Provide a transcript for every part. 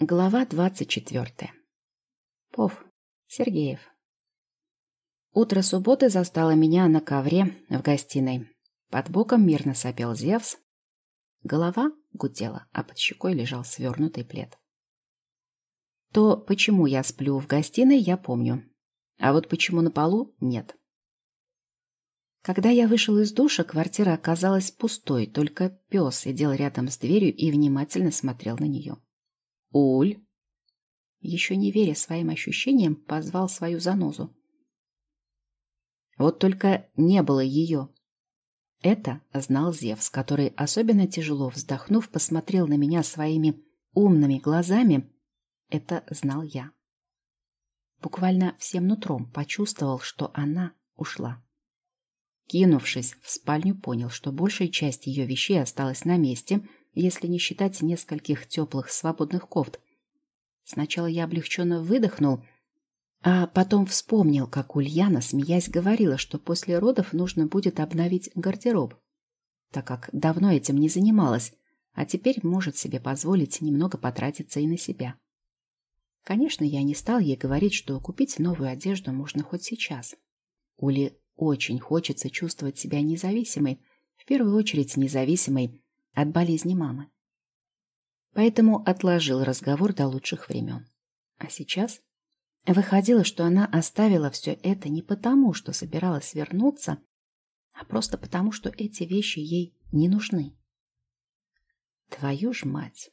Глава двадцать четвертая. Пов. Сергеев. Утро субботы застало меня на ковре в гостиной. Под боком мирно сопел Зевс. Голова гудела, а под щекой лежал свернутый плед. То, почему я сплю в гостиной, я помню. А вот почему на полу — нет. Когда я вышел из душа, квартира оказалась пустой, только пес сидел рядом с дверью и внимательно смотрел на нее. «Уль!» Еще не веря своим ощущениям, позвал свою занозу. Вот только не было ее. Это знал Зевс, который, особенно тяжело вздохнув, посмотрел на меня своими умными глазами. Это знал я. Буквально всем нутром почувствовал, что она ушла. Кинувшись в спальню, понял, что большая часть ее вещей осталась на месте — если не считать нескольких теплых свободных кофт. Сначала я облегченно выдохнул, а потом вспомнил, как Ульяна, смеясь, говорила, что после родов нужно будет обновить гардероб, так как давно этим не занималась, а теперь может себе позволить немного потратиться и на себя. Конечно, я не стал ей говорить, что купить новую одежду можно хоть сейчас. Уле очень хочется чувствовать себя независимой, в первую очередь независимой от болезни мамы. Поэтому отложил разговор до лучших времен. А сейчас выходило, что она оставила все это не потому, что собиралась вернуться, а просто потому, что эти вещи ей не нужны. Твою ж мать!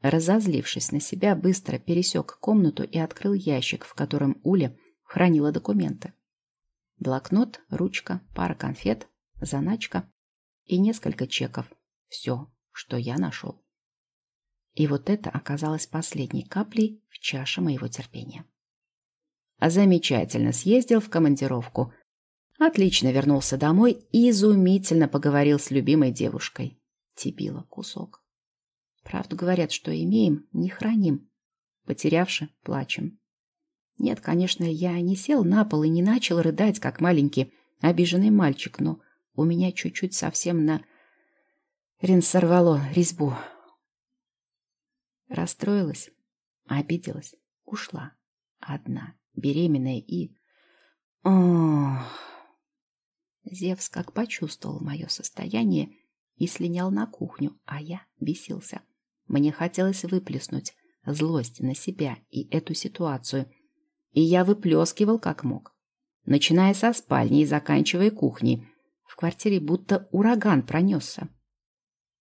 Разозлившись на себя, быстро пересек комнату и открыл ящик, в котором Уля хранила документы. Блокнот, ручка, пара конфет, заначка и несколько чеков, все, что я нашел. И вот это оказалось последней каплей в чаше моего терпения. А замечательно съездил в командировку. Отлично вернулся домой и изумительно поговорил с любимой девушкой. Тибила кусок. Правду говорят, что имеем, не храним. Потерявши, плачем. Нет, конечно, я не сел на пол и не начал рыдать, как маленький обиженный мальчик, но у меня чуть-чуть совсем на Рин сорвало резьбу. Расстроилась, обиделась, ушла. Одна, беременная и... Ох! Зевс как почувствовал мое состояние и слинял на кухню, а я бесился. Мне хотелось выплеснуть злость на себя и эту ситуацию, и я выплескивал как мог. Начиная со спальни и заканчивая кухней, в квартире будто ураган пронесся.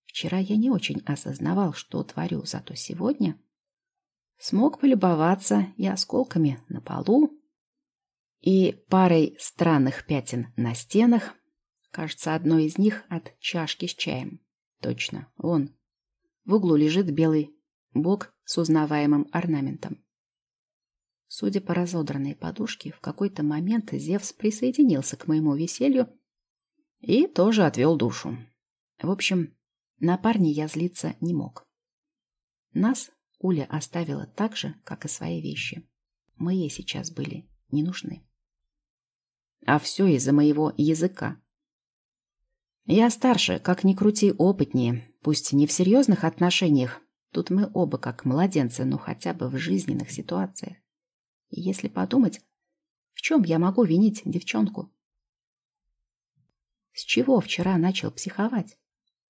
Вчера я не очень осознавал, что творю, зато сегодня смог полюбоваться и осколками на полу, и парой странных пятен на стенах. Кажется, одно из них от чашки с чаем. Точно, он. В углу лежит белый бок с узнаваемым орнаментом. Судя по разодранной подушке, в какой-то момент Зевс присоединился к моему веселью и тоже отвел душу. В общем, на парня я злиться не мог. Нас Уля оставила так же, как и свои вещи. Мы ей сейчас были не нужны. А все из-за моего языка. Я старше, как ни крути, опытнее, пусть не в серьезных отношениях. Тут мы оба как младенцы, но хотя бы в жизненных ситуациях. И если подумать, в чем я могу винить девчонку? С чего вчера начал психовать?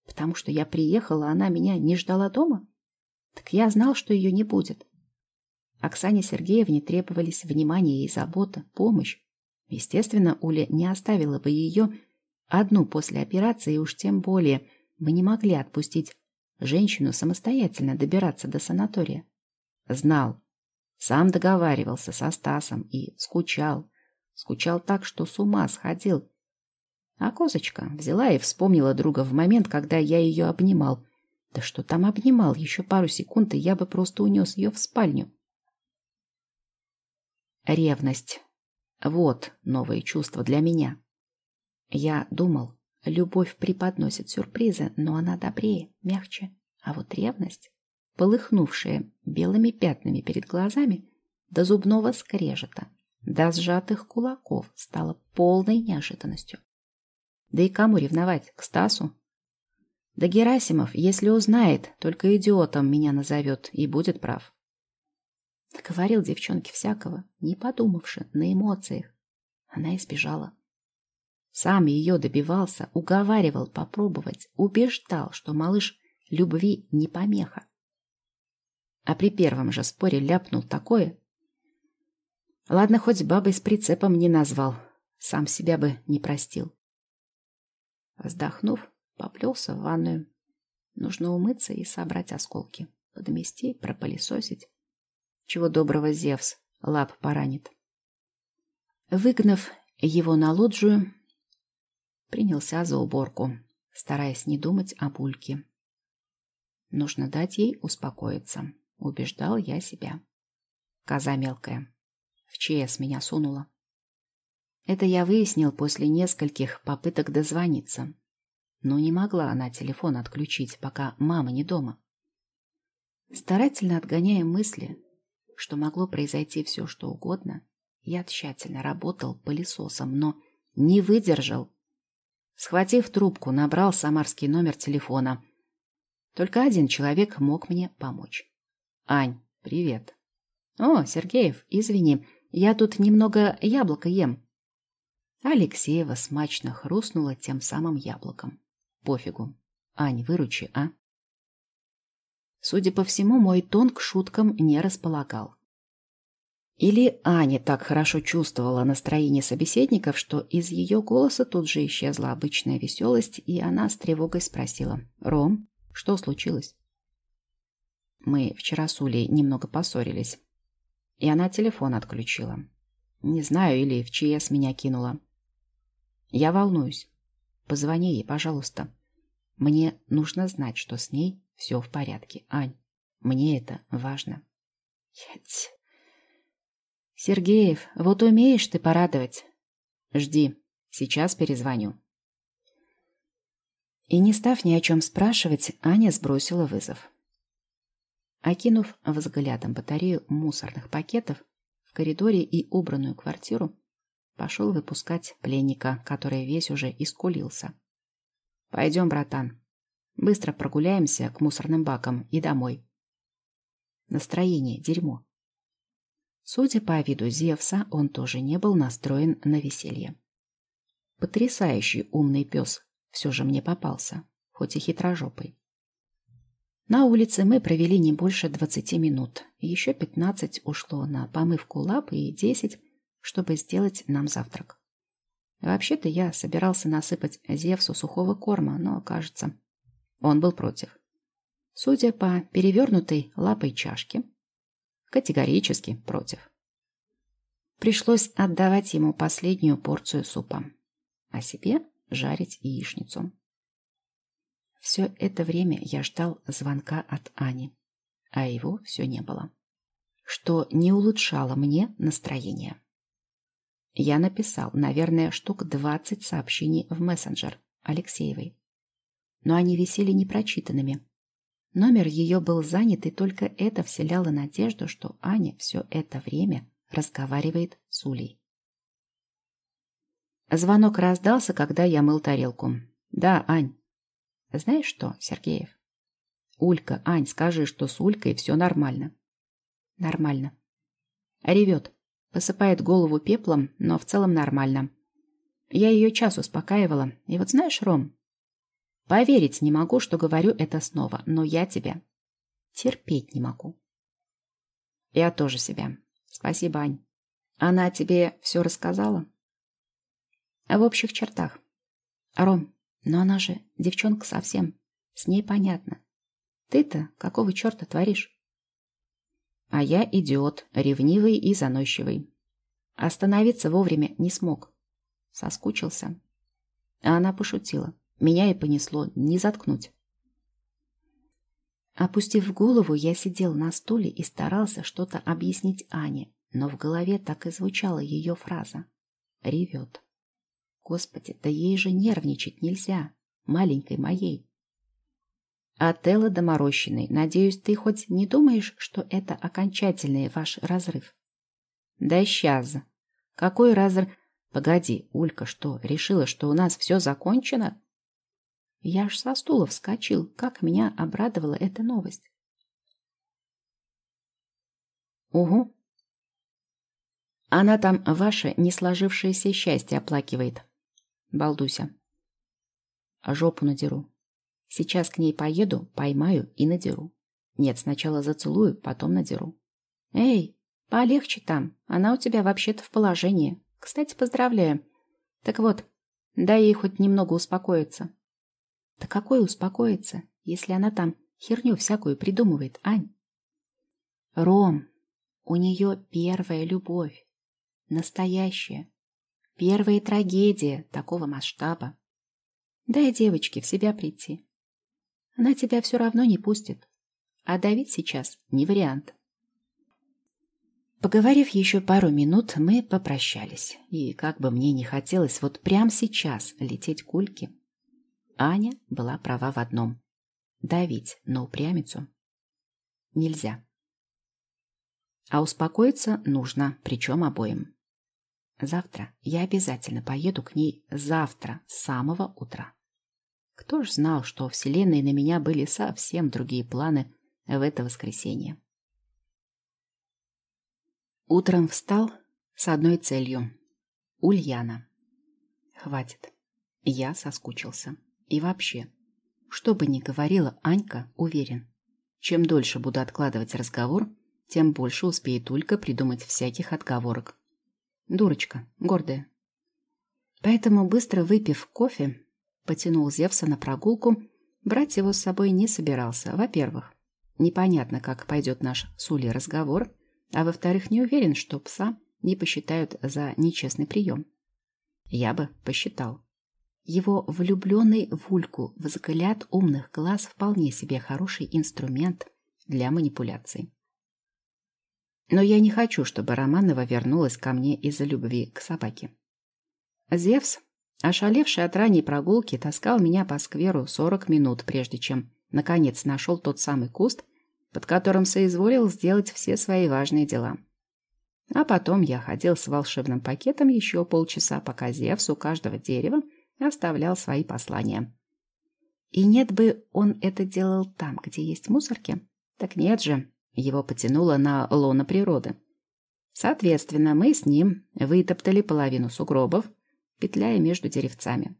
Потому что я приехала, она меня не ждала дома? Так я знал, что ее не будет. Оксане Сергеевне требовались внимание и забота, помощь. Естественно, Уля не оставила бы ее одну после операции, и уж тем более мы не могли отпустить женщину самостоятельно добираться до санатория. Знал, сам договаривался со Стасом и скучал. Скучал так, что с ума сходил. А козочка взяла и вспомнила друга в момент, когда я ее обнимал. Да что там обнимал? Еще пару секунд, и я бы просто унес ее в спальню. Ревность. Вот новые чувства для меня. Я думал, любовь преподносит сюрпризы, но она добрее, мягче. А вот ревность, полыхнувшая белыми пятнами перед глазами, до зубного скрежета, до сжатых кулаков, стала полной неожиданностью. Да и кому ревновать? К Стасу? Да Герасимов, если узнает, только идиотом меня назовет и будет прав. Говорил девчонке всякого, не подумавши, на эмоциях. Она избежала. Сам ее добивался, уговаривал попробовать, убеждал, что малыш любви не помеха. А при первом же споре ляпнул такое. Ладно, хоть бабой с прицепом не назвал, сам себя бы не простил. Вздохнув, поплелся в ванную. Нужно умыться и собрать осколки, подмести, пропылесосить. Чего доброго Зевс лап поранит. Выгнав его на лоджию, принялся за уборку, стараясь не думать о бульке. Нужно дать ей успокоиться, убеждал я себя. Коза мелкая. В ЧС меня сунула. Это я выяснил после нескольких попыток дозвониться. Но не могла она телефон отключить, пока мама не дома. Старательно отгоняя мысли, что могло произойти все, что угодно, я тщательно работал пылесосом, но не выдержал. Схватив трубку, набрал самарский номер телефона. Только один человек мог мне помочь. «Ань, привет». «О, Сергеев, извини, я тут немного яблоко ем». Алексеева смачно хрустнула тем самым яблоком. «Пофигу. Ань, выручи, а?» Судя по всему, мой тон к шуткам не располагал. Или Аня так хорошо чувствовала настроение собеседников, что из ее голоса тут же исчезла обычная веселость, и она с тревогой спросила. «Ром, что случилось?» Мы вчера с Улей немного поссорились, и она телефон отключила. Не знаю, или в ЧС меня кинула. Я волнуюсь. Позвони ей, пожалуйста. Мне нужно знать, что с ней все в порядке. Ань, мне это важно. Ять. Сергеев, вот умеешь ты порадовать. Жди, сейчас перезвоню. И не став ни о чем спрашивать, Аня сбросила вызов. Окинув взглядом батарею мусорных пакетов в коридоре и убранную квартиру, пошел выпускать пленника, который весь уже искулился. «Пойдем, братан. Быстро прогуляемся к мусорным бакам и домой». Настроение – дерьмо. Судя по виду Зевса, он тоже не был настроен на веселье. Потрясающий умный пес все же мне попался, хоть и хитрожопый. На улице мы провели не больше двадцати минут. Еще пятнадцать ушло на помывку лап и десять, чтобы сделать нам завтрак. Вообще-то я собирался насыпать Зевсу сухого корма, но, кажется, он был против. Судя по перевернутой лапой чашке, Категорически против. Пришлось отдавать ему последнюю порцию супа, а себе жарить яичницу. Все это время я ждал звонка от Ани, а его все не было, что не улучшало мне настроение. Я написал, наверное, штук двадцать сообщений в мессенджер Алексеевой, но они висели непрочитанными, Номер ее был занят, и только это вселяло надежду, что Аня все это время разговаривает с Улей. Звонок раздался, когда я мыл тарелку. «Да, Ань». «Знаешь что, Сергеев?» «Улька, Ань, скажи, что с Улькой все нормально». «Нормально». Ревет. Посыпает голову пеплом, но в целом нормально. Я ее час успокаивала. И вот знаешь, Ром, Поверить не могу, что говорю это снова, но я тебя терпеть не могу. Я тоже себя. Спасибо, Ань. Она тебе все рассказала? В общих чертах. Ром, но она же девчонка совсем. С ней понятно. Ты-то какого черта творишь? А я идиот, ревнивый и заносчивый. Остановиться вовремя не смог. Соскучился. А она пошутила. Меня и понесло, не заткнуть. Опустив голову, я сидел на стуле и старался что-то объяснить Ане, но в голове так и звучала ее фраза. Ревет. Господи, да ей же нервничать нельзя, маленькой моей. Отелло доморощенный, надеюсь, ты хоть не думаешь, что это окончательный ваш разрыв? Да сейчас. Какой разрыв? Погоди, Улька что, решила, что у нас все закончено? Я аж со стула вскочил, как меня обрадовала эта новость. Угу. Она там ваше не сложившееся счастье оплакивает. Балдуся. Жопу надеру. Сейчас к ней поеду, поймаю и надеру. Нет, сначала зацелую, потом надеру. Эй, полегче там. Она у тебя вообще-то в положении. Кстати, поздравляю. Так вот, дай ей хоть немного успокоиться. Да какой успокоиться, если она там херню всякую придумывает, Ань? Ром, у нее первая любовь. Настоящая. Первая трагедия такого масштаба. Дай девочке в себя прийти. Она тебя все равно не пустит. А давить сейчас не вариант. Поговорив еще пару минут, мы попрощались. И как бы мне не хотелось вот прямо сейчас лететь к Ульке, Аня была права в одном. Давить на упрямицу нельзя. А успокоиться нужно, причем обоим. Завтра я обязательно поеду к ней завтра с самого утра. Кто ж знал, что в Вселенной на меня были совсем другие планы в это воскресенье. Утром встал с одной целью. Ульяна. Хватит. Я соскучился. И вообще, что бы ни говорила Анька, уверен, чем дольше буду откладывать разговор, тем больше успеет Улька придумать всяких отговорок. Дурочка, гордая. Поэтому, быстро выпив кофе, потянул Зевса на прогулку, брать его с собой не собирался. Во-первых, непонятно, как пойдет наш с Улей разговор, а во-вторых, не уверен, что пса не посчитают за нечестный прием. Я бы посчитал. Его влюбленный в Ульку взгляд умных глаз вполне себе хороший инструмент для манипуляций. Но я не хочу, чтобы Романова вернулась ко мне из-за любви к собаке. Зевс, ошалевший от ранней прогулки, таскал меня по скверу сорок минут, прежде чем, наконец, нашел тот самый куст, под которым соизволил сделать все свои важные дела. А потом я ходил с волшебным пакетом еще полчаса, пока Зевс у каждого дерева оставлял свои послания. И нет бы он это делал там, где есть мусорки. Так нет же, его потянуло на лоно природы. Соответственно, мы с ним вытоптали половину сугробов, петляя между деревцами.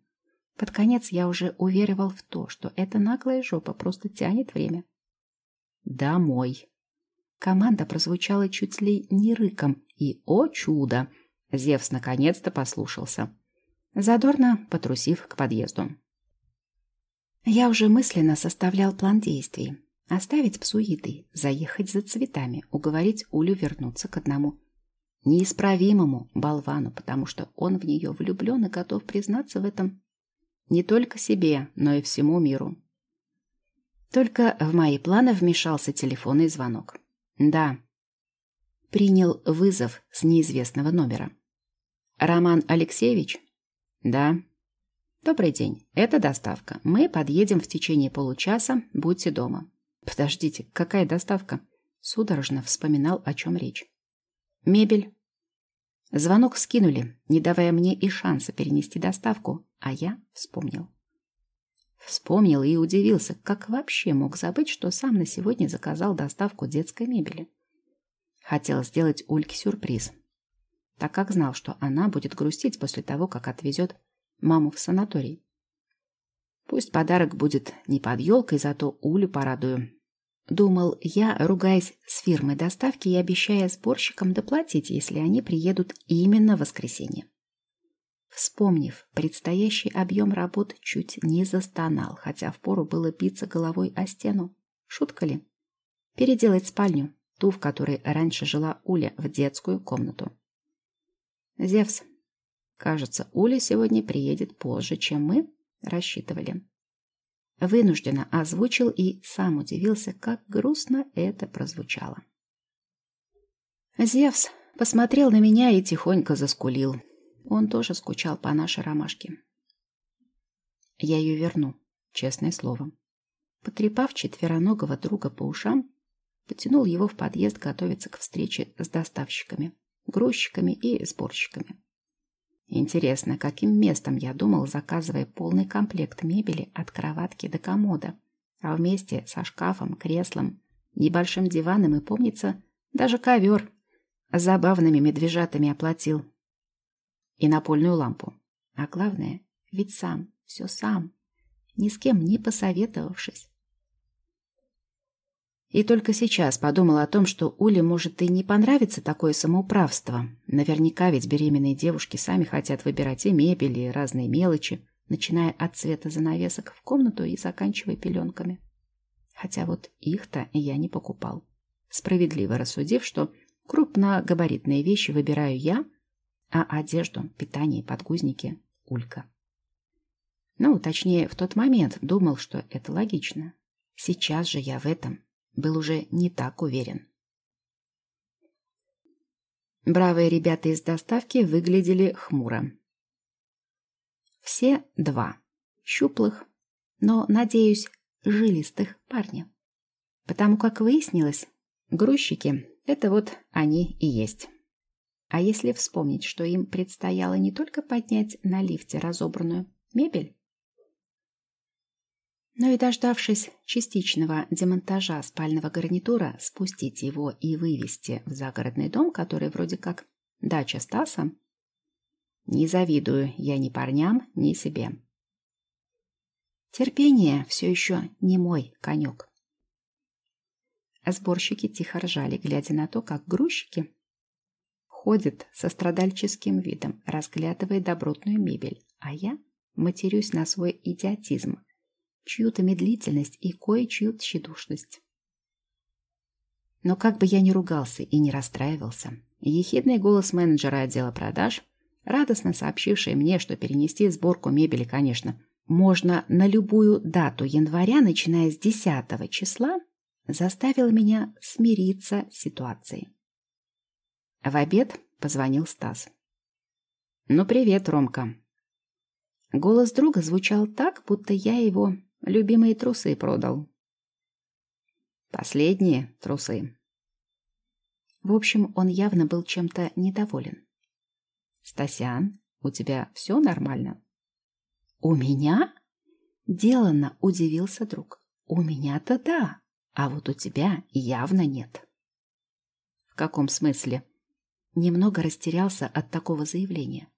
Под конец я уже уверовал в то, что эта наглая жопа просто тянет время. «Домой!» Команда прозвучала чуть ли не рыком, и, о чудо, Зевс наконец-то послушался задорно потрусив к подъезду. Я уже мысленно составлял план действий. Оставить псу еды, заехать за цветами, уговорить Улю вернуться к одному неисправимому болвану, потому что он в нее влюблен и готов признаться в этом не только себе, но и всему миру. Только в мои планы вмешался телефонный звонок. Да, принял вызов с неизвестного номера. Роман Алексеевич? Да. Добрый день. Это доставка. Мы подъедем в течение получаса. Будьте дома. Подождите, какая доставка? Судорожно вспоминал, о чем речь. Мебель. Звонок скинули, не давая мне и шанса перенести доставку, а я вспомнил. Вспомнил и удивился, как вообще мог забыть, что сам на сегодня заказал доставку детской мебели. Хотел сделать Ульке сюрприз, так как знал, что она будет грустить после того, как отвезет маму в санаторий. Пусть подарок будет не под елкой, зато Улю порадую. Думал я, ругаясь с фирмой доставки и обещая сборщикам доплатить, если они приедут именно в воскресенье. Вспомнив предстоящий объем работ, чуть не застонал, хотя впору было биться головой о стену. Шутка ли? Переделать спальню, ту, в которой раньше жила Уля, в детскую комнату. Зевс. Кажется, Уля сегодня приедет позже, чем мы рассчитывали. Вынужденно озвучил и сам удивился, как грустно это прозвучало. Зевс посмотрел на меня и тихонько заскулил. Он тоже скучал по нашей ромашке. Я ее верну, честное слово. Потрепав четвероногого друга по ушам, потянул его в подъезд готовиться к встрече с доставщиками грузчиками и сборщиками. Интересно, каким местом я думал, заказывая полный комплект мебели от кроватки до комода, а вместе со шкафом, креслом, небольшим диваном и, помнится, Даже ковер забавными медвежатами оплатил. И напольную лампу. А главное, ведь сам, все сам, ни с кем не посоветовавшись. И только сейчас подумала о том, что Уле может и не понравиться такое самоуправство. Наверняка ведь беременные девушки сами хотят выбирать и мебель, и разные мелочи, начиная от цвета занавесок в комнату и заканчивая пеленками. Хотя вот их-то я не покупал. Справедливо рассудив, что крупногабаритные вещи выбираю я, а одежду, питание, подгузники — Улька. Ну, точнее, в тот момент думал, что это логично. Сейчас же я в этом был уже не так уверен. Бравые ребята из доставки выглядели хмуро. Все два. Щуплых, но, надеюсь, жилистых парня. Потому как выяснилось, грузчики — это вот они и есть. А если вспомнить, что им предстояло не только поднять на лифте разобранную мебель, но и дождавшись частичного демонтажа спального гарнитура, спустить его и вывести в загородный дом, который вроде как дача Стаса, не завидую я ни парням, ни себе. Терпение все еще не мой конек. Сборщики тихо ржали, глядя на то, как грузчики ходят со страдальческим видом, разглядывая добротную мебель, а я матерюсь на свой идиотизм, чью-то медлительность и кое-чью тщедушность. Но как бы я ни ругался и не расстраивался, ехидный голос менеджера отдела продаж, радостно сообщивший мне, что перенести сборку мебели, конечно, можно на любую дату января, начиная с 10 числа, заставил меня смириться с ситуацией. В обед позвонил Стас. «Ну, привет, Ромка». Голос друга звучал так, будто я его Любимые трусы продал. Последние трусы. В общем, он явно был чем-то недоволен. «Стасян, у тебя все нормально?» «У меня?» Деланно удивился друг. «У меня-то да, а вот у тебя явно нет». «В каком смысле?» Немного растерялся от такого заявления.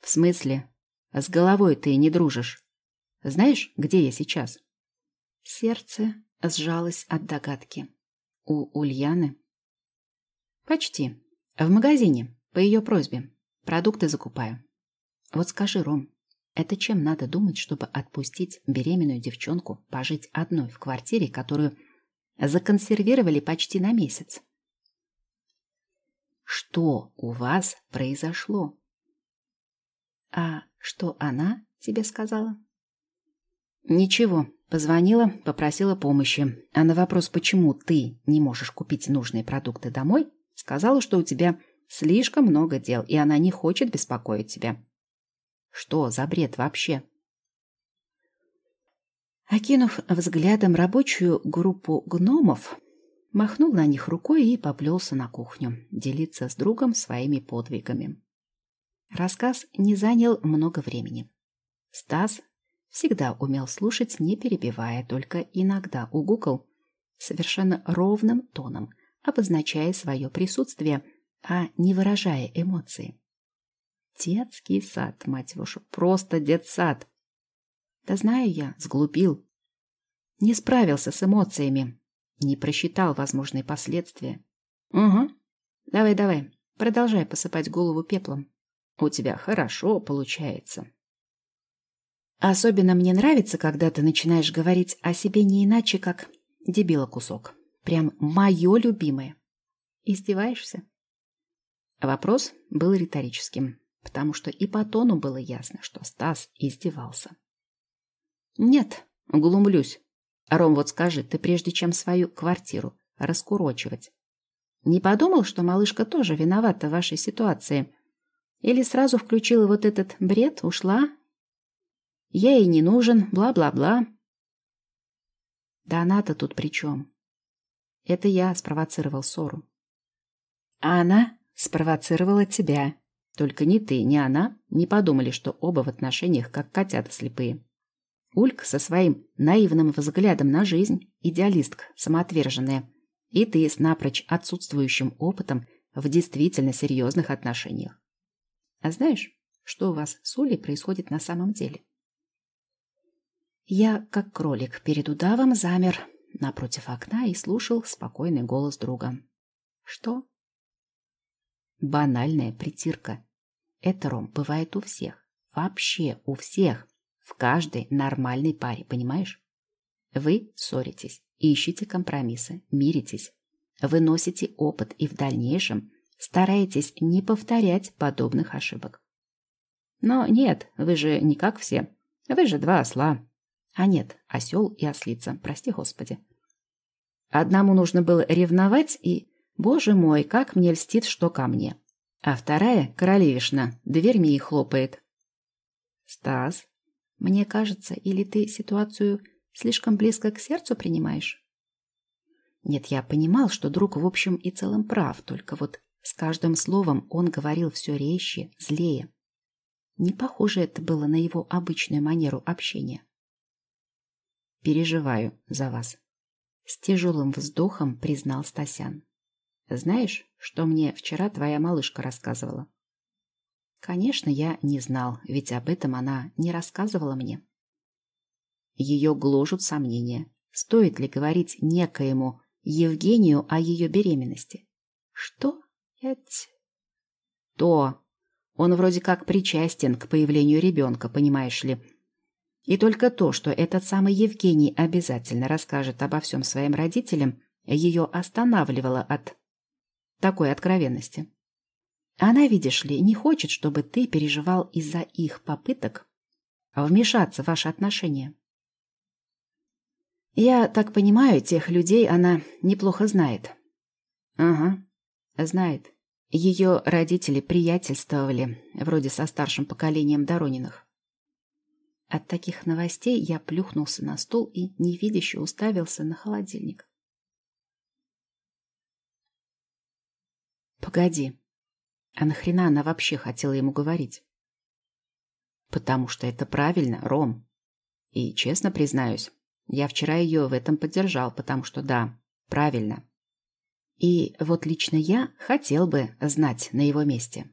«В смысле? С головой ты не дружишь?» Знаешь, где я сейчас?» Сердце сжалось от догадки. «У Ульяны?» «Почти. В магазине, по ее просьбе. Продукты закупаю. Вот скажи, Ром, это чем надо думать, чтобы отпустить беременную девчонку пожить одной в квартире, которую законсервировали почти на месяц?» «Что у вас произошло?» «А что она тебе сказала?» Ничего, позвонила, попросила помощи. А на вопрос, почему ты не можешь купить нужные продукты домой, сказала, что у тебя слишком много дел, и она не хочет беспокоить тебя. Что за бред вообще? Окинув взглядом рабочую группу гномов, махнул на них рукой и поплелся на кухню, делиться с другом своими подвигами. Рассказ не занял много времени. Стас Всегда умел слушать, не перебивая, только иногда угукал совершенно ровным тоном, обозначая свое присутствие, а не выражая эмоции. Детский сад, мать вашу, просто детсад. Да знаю я, сглупил. Не справился с эмоциями, не просчитал возможные последствия. Угу. Давай-давай, продолжай посыпать голову пеплом. У тебя хорошо получается. Особенно мне нравится, когда ты начинаешь говорить о себе не иначе, как дебила кусок. Прям мое любимое. Издеваешься? Вопрос был риторическим, потому что и по тону было ясно, что Стас издевался. Нет, глумлюсь. Ром, вот скажи, ты прежде чем свою квартиру раскурочивать, не подумал, что малышка тоже виновата в вашей ситуации? Или сразу включила вот этот бред, ушла я ей не нужен, бла-бла-бла. Да она-то тут при чем? Это я спровоцировал ссору. А она спровоцировала тебя. Только ни ты, ни она не подумали, что оба в отношениях как котята слепые. Улька со своим наивным взглядом на жизнь, идеалистка, самоотверженная, И ты с напрочь отсутствующим опытом в действительно серьезных отношениях. А знаешь, что у вас с Улей происходит на самом деле? Я, как кролик перед удавом, замер напротив окна и слушал спокойный голос друга. Что? Банальная притирка. Это, Ром, бывает у всех. Вообще у всех. В каждой нормальной паре, понимаешь? Вы ссоритесь, ищете компромиссы, миритесь. Вы носите опыт и в дальнейшем стараетесь не повторять подобных ошибок. Но нет, вы же не как все. Вы же два осла. А нет, осел и ослица, прости господи. Одному нужно было ревновать и... Боже мой, как мне льстит, что ко мне. А вторая, королевишна, дверьми и хлопает. Стас, мне кажется, или ты ситуацию слишком близко к сердцу принимаешь? Нет, я понимал, что друг в общем и целом прав, только вот с каждым словом он говорил все резче, злее. Не похоже это было на его обычную манеру общения. «Переживаю за вас», — с тяжелым вздохом признал Стасян. «Знаешь, что мне вчера твоя малышка рассказывала?» Конечно, я не знал, ведь об этом она не рассказывала мне. Ее гложут сомнения. Стоит ли говорить некоему Евгению о ее беременности? Что? Ять? То. Он вроде как причастен к появлению ребенка, понимаешь ли. И только то, что этот самый Евгений обязательно расскажет обо всем своим родителям, ее останавливало от такой откровенности. Она, видишь ли, не хочет, чтобы ты переживал из-за их попыток вмешаться в ваши отношения. Я так понимаю, тех людей она неплохо знает. Ага, знает. Ее родители приятельствовали, вроде со старшим поколением Дорониных. От таких новостей я плюхнулся на стул и невидяще уставился на холодильник. Погоди, а нахрена она вообще хотела ему говорить? Потому что это правильно, Ром. И честно признаюсь, я вчера ее в этом поддержал, потому что да, правильно. И вот лично я хотел бы знать на его месте.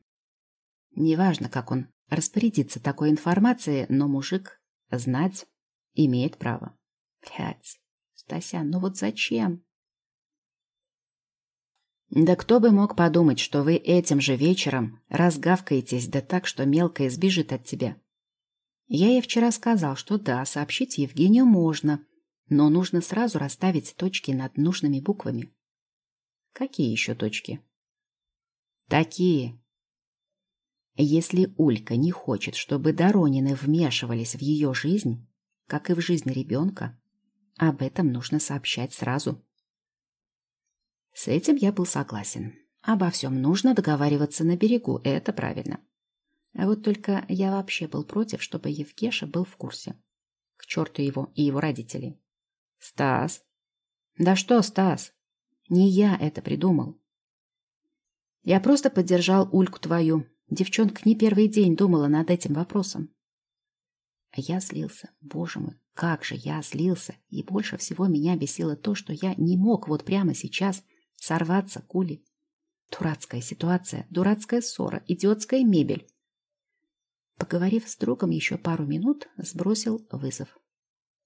Неважно, как он распорядится такой информацией, но мужик знать имеет право. Блядь, Стасян, ну вот зачем? Да кто бы мог подумать, что вы этим же вечером разгавкаетесь да так, что мелкая сбежит от тебя. Я ей вчера сказал, что да, сообщить Евгению можно, но нужно сразу расставить точки над нужными буквами. Какие еще точки? Такие. Если Улька не хочет, чтобы Доронины вмешивались в ее жизнь, как и в жизнь ребенка, об этом нужно сообщать сразу. С этим я был согласен. Обо всем нужно договариваться на берегу, это правильно. А вот только я вообще был против, чтобы Евгеша был в курсе. К черту его и его родителей. Стас. Да что, Стас? Не я это придумал. Я просто поддержал Ульку твою. Девчонка не первый день думала над этим вопросом. А я злился. Боже мой, как же я злился. И больше всего меня бесило то, что я не мог вот прямо сейчас Сорваться, кули. Дурацкая ситуация, дурацкая ссора, идиотская мебель. Поговорив с другом еще пару минут, сбросил вызов.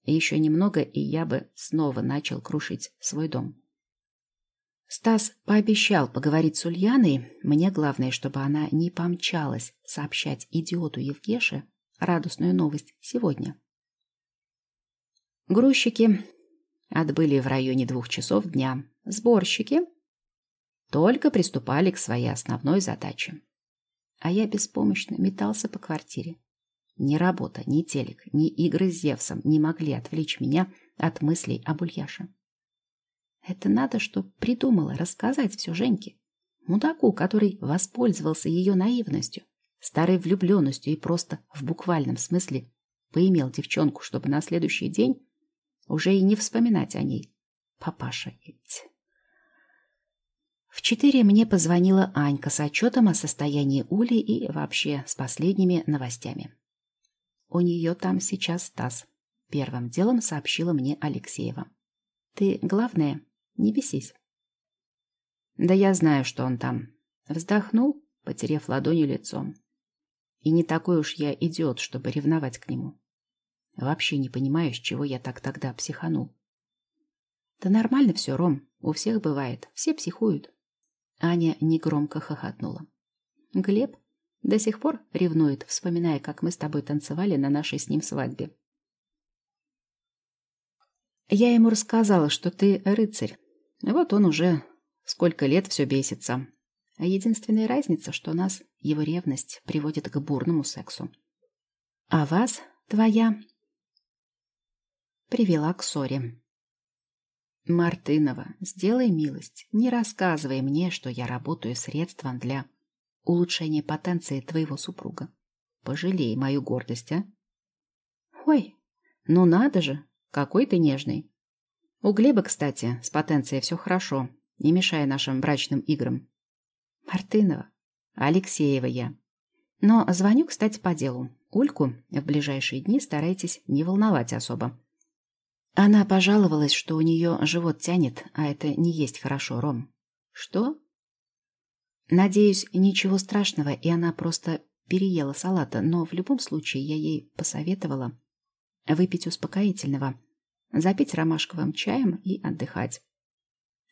Еще немного, и я бы снова начал крушить свой дом. Стас пообещал поговорить с Ульяной. Мне главное, чтобы она не помчалась сообщать идиоту Евгеше радостную новость сегодня. Грузчики отбыли в районе двух часов дня. Сборщики только приступали к своей основной задаче. А я беспомощно метался по квартире. Ни работа, ни телек, ни игры с Зевсом не могли отвлечь меня от мыслей об Ульяше. Это надо, чтоб придумала рассказать все Женьке. Мудаку, который воспользовался ее наивностью, старой влюбленностью и просто в буквальном смысле поимел девчонку, чтобы на следующий день уже и не вспоминать о ней. Папаша ведь... В четыре мне позвонила Анька с отчетом о состоянии Ули и вообще с последними новостями. У нее там сейчас Стас. Первым делом сообщила мне Алексеева. Ты, главное, не бесись. Да я знаю, что он там. Вздохнул, потерев ладонью лицом. И не такой уж я идиот, чтобы ревновать к нему. Вообще не понимаю, с чего я так тогда психанул. Да нормально все, Ром, у всех бывает, все психуют. Аня негромко хохотнула. Глеб до сих пор ревнует, вспоминая, как мы с тобой танцевали на нашей с ним свадьбе. Я ему рассказала, что ты рыцарь. Вот он уже сколько лет все бесится. А единственная разница, что нас его ревность приводит к бурному сексу. А вас, твоя, привела к ссоре. Мартынова, сделай милость, не рассказывай мне, что я работаю средством для улучшения потенции твоего супруга. Пожалей мою гордость, а? Ой, ну надо же, какой ты нежный. У Глеба, кстати, с потенцией все хорошо, не мешая нашим брачным играм. Мартынова, Алексеева я. Но звоню, кстати, по делу. Ульку в ближайшие дни старайтесь не волновать особо. Она пожаловалась, что у нее живот тянет, а это не есть хорошо, Ром. Что? Надеюсь, ничего страшного, и она просто переела салата, но в любом случае я ей посоветовала выпить успокоительного, запить ромашковым чаем и отдыхать.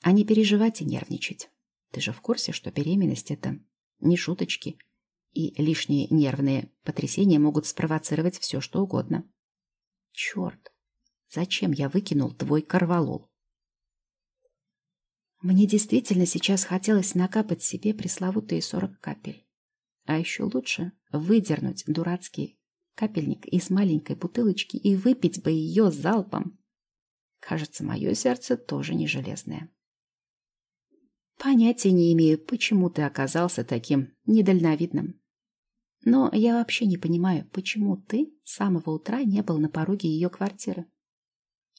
А не переживать и нервничать. Ты же в курсе, что беременность — это не шуточки, и лишние нервные потрясения могут спровоцировать все, что угодно. Черт! Зачем я выкинул твой корвалол? Мне действительно сейчас хотелось накапать себе пресловутые сорок капель. А еще лучше выдернуть дурацкий капельник из маленькой бутылочки и выпить бы ее залпом. Кажется, мое сердце тоже не железное. Понятия не имею, почему ты оказался таким недальновидным. Но я вообще не понимаю, почему ты с самого утра не был на пороге ее квартиры.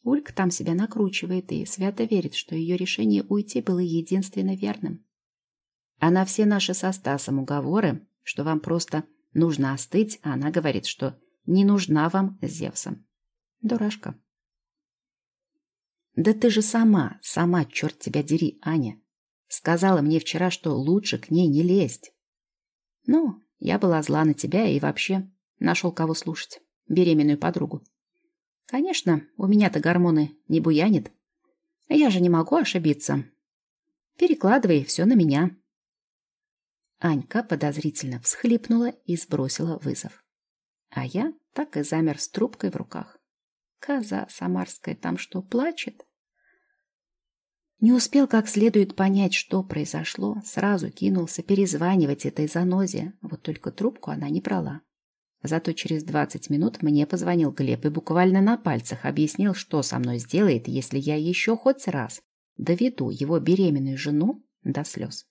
Улька там себя накручивает и свято верит, что ее решение уйти было единственно верным. А на все наши со Стасом уговоры, что вам просто нужно остыть, а она говорит, что не нужна вам с Зевсом. Дурашка. Да ты же сама, сама, черт тебя дери, Аня. Сказала мне вчера, что лучше к ней не лезть. Ну, я была зла на тебя и вообще нашел кого слушать. Беременную подругу. Конечно, у меня-то гормоны не буянит. Я же не могу ошибиться. Перекладывай все на меня. Анька подозрительно всхлипнула и сбросила вызов. А я так и замер с трубкой в руках. Коза самарская там что, плачет? Не успел как следует понять, что произошло, сразу кинулся перезванивать этой занозе, вот только трубку она не брала. Зато через 20 минут мне позвонил Глеб и буквально на пальцах объяснил, что со мной сделает, если я еще хоть раз доведу его беременную жену до слез.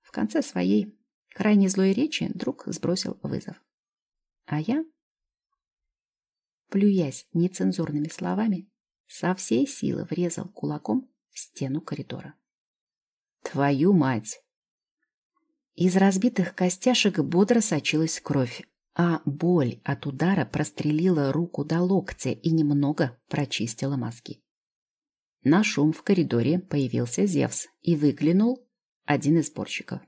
В конце своей крайне злой речи друг сбросил вызов. А я, плюясь нецензурными словами, со всей силы врезал кулаком стену коридора. «Твою мать!» Из разбитых костяшек бодро сочилась кровь, а боль от удара прострелила руку до локтя и немного прочистила мозги. На шум в коридоре появился Зевс и выглянул один из сборщиков.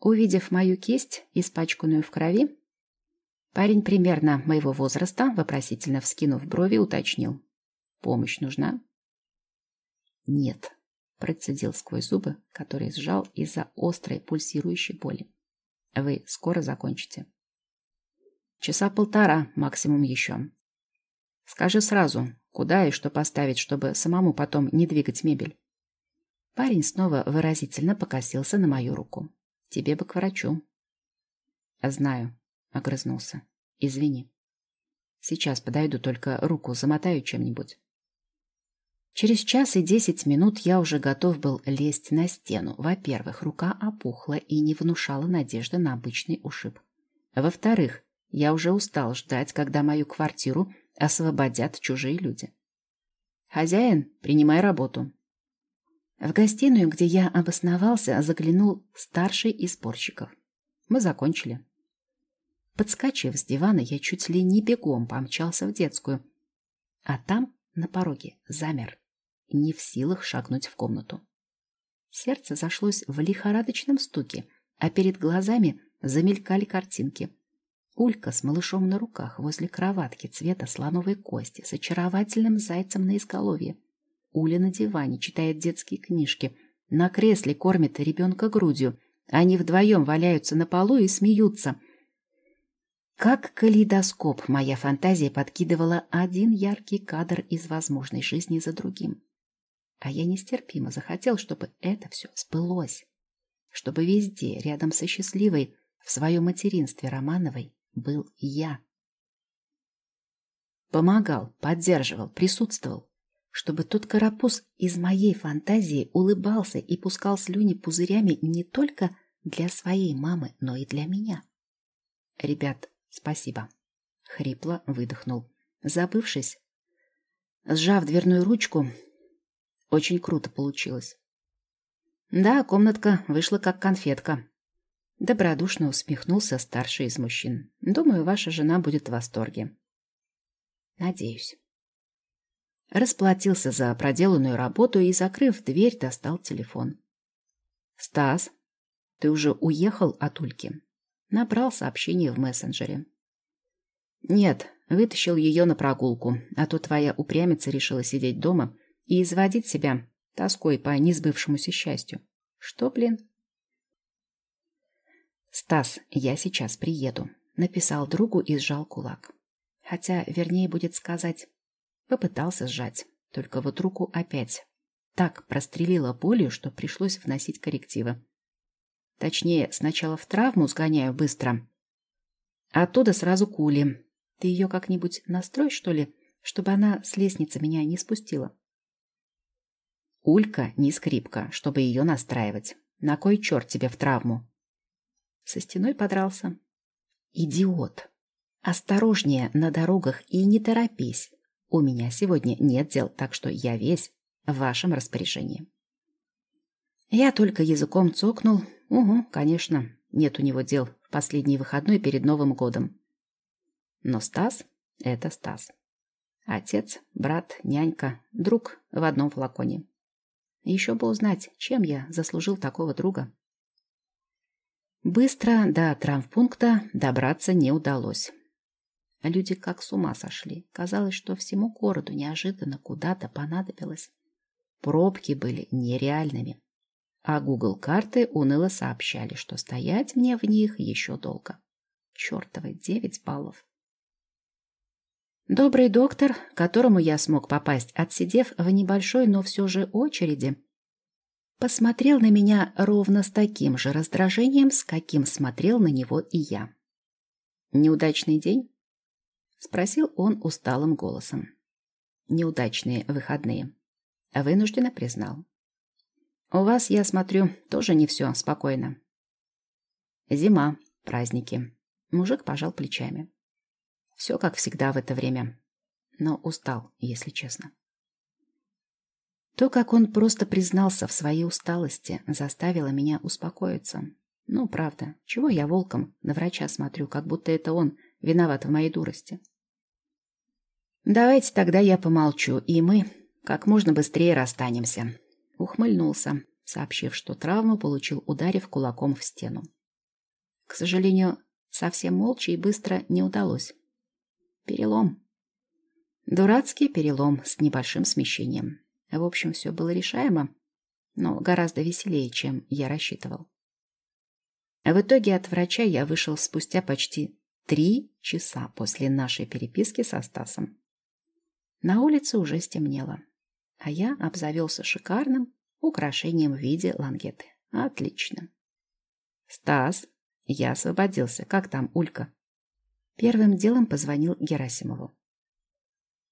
Увидев мою кисть, испачканную в крови, парень примерно моего возраста, вопросительно вскинув брови, уточнил. «Помощь нужна?» «Нет», — процедил сквозь зубы, которые сжал из-за острой пульсирующей боли. «Вы скоро закончите». Часа полтора, максимум еще. Скажи сразу, куда и что поставить, чтобы самому потом не двигать мебель. Парень снова выразительно покосился на мою руку. Тебе бы к врачу. Знаю, огрызнулся. Извини. Сейчас подойду, только руку замотаю чем-нибудь. Через час и десять минут я уже готов был лезть на стену. Во-первых, рука опухла и не внушала надежды на обычный ушиб. Во-вторых, я уже устал ждать, когда мою квартиру освободят чужие люди. «Хозяин, принимай работу». В гостиную, где я обосновался, заглянул старший из спорщиков. Мы закончили. Подскочив с дивана, я чуть ли не бегом помчался в детскую. А там, на пороге, замер, не в силах шагнуть в комнату. Сердце зашлось в лихорадочном стуке, а перед глазами замелькали картинки. Улька с малышом на руках возле кроватки цвета слоновой кости с очаровательным зайцем на изголовье. Уля на диване читает детские книжки. На кресле кормит ребенка грудью. Они вдвоем валяются на полу и смеются. Как калейдоскоп моя фантазия подкидывала один яркий кадр из возможной жизни за другим. А я нестерпимо захотел, чтобы это все сбылось. Чтобы везде, рядом со счастливой, в своем материнстве Романовой, был я. Помогал, поддерживал, присутствовал. Чтобы тот карапуз из моей фантазии улыбался и пускал слюни пузырями не только для своей мамы, но и для меня. Ребят, спасибо. Хрипло выдохнул. Забывшись, сжав дверную ручку, очень круто получилось. Да, комнатка вышла как конфетка. Добродушно усмехнулся старший из мужчин. Думаю, ваша жена будет в восторге. Надеюсь. Расплатился за проделанную работу и, закрыв дверь, достал телефон. «Стас, ты уже уехал от Ульки?» Набрал сообщение в мессенджере. «Нет, вытащил ее на прогулку, а то твоя упрямица решила сидеть дома и изводить себя тоской по несбывшемуся счастью. Что, блин? «Стас, я сейчас приеду», — написал другу и сжал кулак. Хотя, вернее, будет сказать, попытался сжать, только вот руку опять так прострелила болью, что пришлось вносить коррективы. Точнее, сначала в травму сгоняю быстро, оттуда сразу кули. Ты ее как-нибудь настрой, что ли, чтобы она с лестницы меня не спустила? Улька не скрипка, чтобы ее настраивать. На кой черт тебе в травму? Со стеной подрался. Идиот. Осторожнее на дорогах и не торопись. У меня сегодня нет дел, так что я весь в вашем распоряжении. Я только языком цокнул. Угу, конечно, нет у него дел в последний выходной перед Новым годом. Но Стас — это Стас. Отец, брат, нянька, друг в одном флаконе. Еще бы узнать, чем я заслужил такого друга. Быстро до травмпункта добраться не удалось. Люди как с ума сошли. Казалось, что всему городу неожиданно куда-то понадобилось. Пробки были нереальными. А Google карты уныло сообщали, что стоять мне в них еще долго. Чертовы девять баллов. Добрый доктор, к которому я смог попасть, отсидев в небольшой, но все же очереди, посмотрел на меня ровно с таким же раздражением, с каким смотрел на него и я. «Неудачный день?» — спросил он усталым голосом. «Неудачные выходные». Вынужденно признал. «У вас, я смотрю, тоже не все спокойно». «Зима, праздники». Мужик пожал плечами. Все как всегда в это время. Но устал, если честно. То, как он просто признался в своей усталости, заставило меня успокоиться. Ну, правда, чего я волком на врача смотрю, как будто это он виноват в моей дурости. Давайте тогда я помолчу, и мы как можно быстрее расстанемся. Ухмыльнулся, сообщив, что травму получил, ударив кулаком в стену. К сожалению, совсем молча и быстро не удалось. Перелом. Дурацкий перелом с небольшим смещением. В общем, все было решаемо, но гораздо веселее, чем я рассчитывал. В итоге от врача я вышел спустя почти три часа после нашей переписки со Стасом. На улице уже стемнело, а я обзавелся шикарным украшением в виде лангеты. Отлично. «Стас, я освободился. Как там Улька?» Первым делом позвонил Герасимову.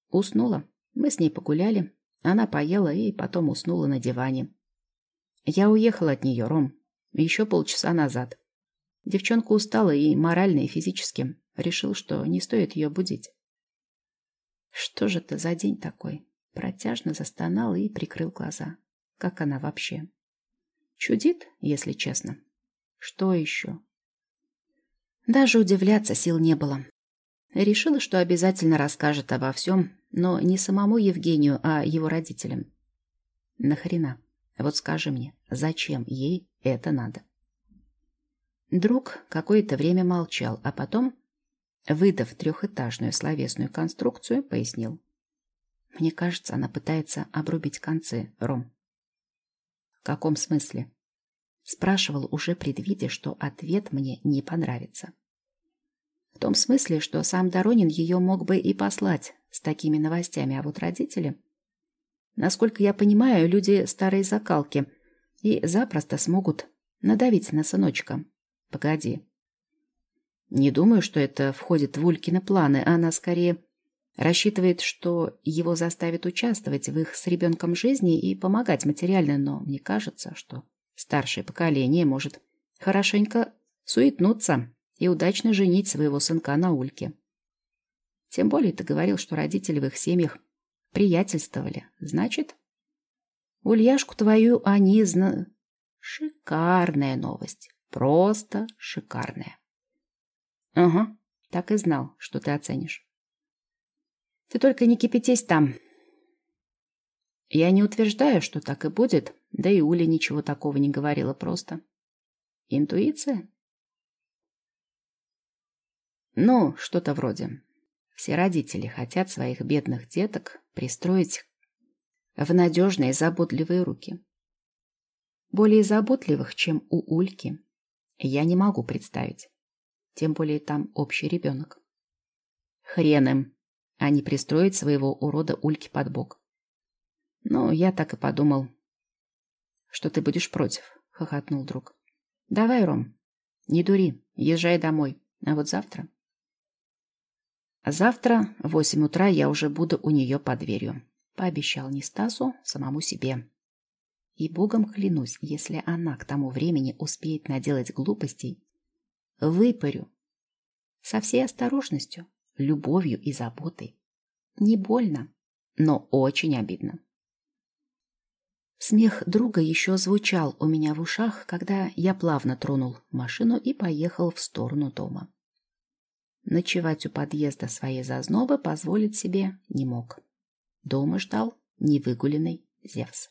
Уснула. Мы с ней погуляли. Она поела и потом уснула на диване. Я уехал от нее, Ром, еще полчаса назад. Девчонка устала и морально, и физически. Решил, что не стоит ее будить. Что же это за день такой? Протяжно застонал и прикрыл глаза. Как она вообще? Чудит, если честно. Что еще? Даже удивляться сил не было. Решила, что обязательно расскажет обо всем, но не самому Евгению, а его родителям. Нахрена? Вот скажи мне, зачем ей это надо? Друг какое-то время молчал, а потом, выдав трехэтажную словесную конструкцию, пояснил. Мне кажется, она пытается обрубить концы, Ром. В каком смысле? Спрашивал, уже предвидя, что ответ мне не понравится. В том смысле, что сам Доронин ее мог бы и послать с такими новостями, а вот родители... Насколько я понимаю, люди старой закалки и запросто смогут надавить на сыночка. Погоди. Не думаю, что это входит в Улькины планы, она скорее рассчитывает, что его заставит участвовать в их с ребенком жизни и помогать материально, но мне кажется, что старшее поколение может хорошенько суетнуться и удачно женить своего сынка на Ульке. Тем более ты говорил, что родители в их семьях приятельствовали. Значит, Ульяшку твою они зна... Шикарная новость. Просто шикарная. Ага, так и знал, что ты оценишь. Ты только не кипятись там. Я не утверждаю, что так и будет, да и Уля ничего такого не говорила просто. Интуиция? Ну, что-то вроде. Все родители хотят своих бедных деток пристроить в надежные заботливые руки. Более заботливых, чем у Ульки, я не могу представить. Тем более там общий ребенок. Хрен им, а не пристроить своего урода Ульки под бок. Но я так и подумал, что ты будешь против, хохотнул друг. Давай, Ром, не дури, езжай домой. А вот завтра... Завтра в восемь утра я уже буду у нее под дверью. Пообещал не Стасу, самому себе. И богом клянусь, если она к тому времени успеет наделать глупостей, выпарю. Со всей осторожностью, любовью и заботой. Не больно, но очень обидно. Смех друга еще звучал у меня в ушах, когда я плавно тронул машину и поехал в сторону дома. Ночевать у подъезда своей зазнобы позволить себе не мог. Дома ждал невыгуленный Зевс.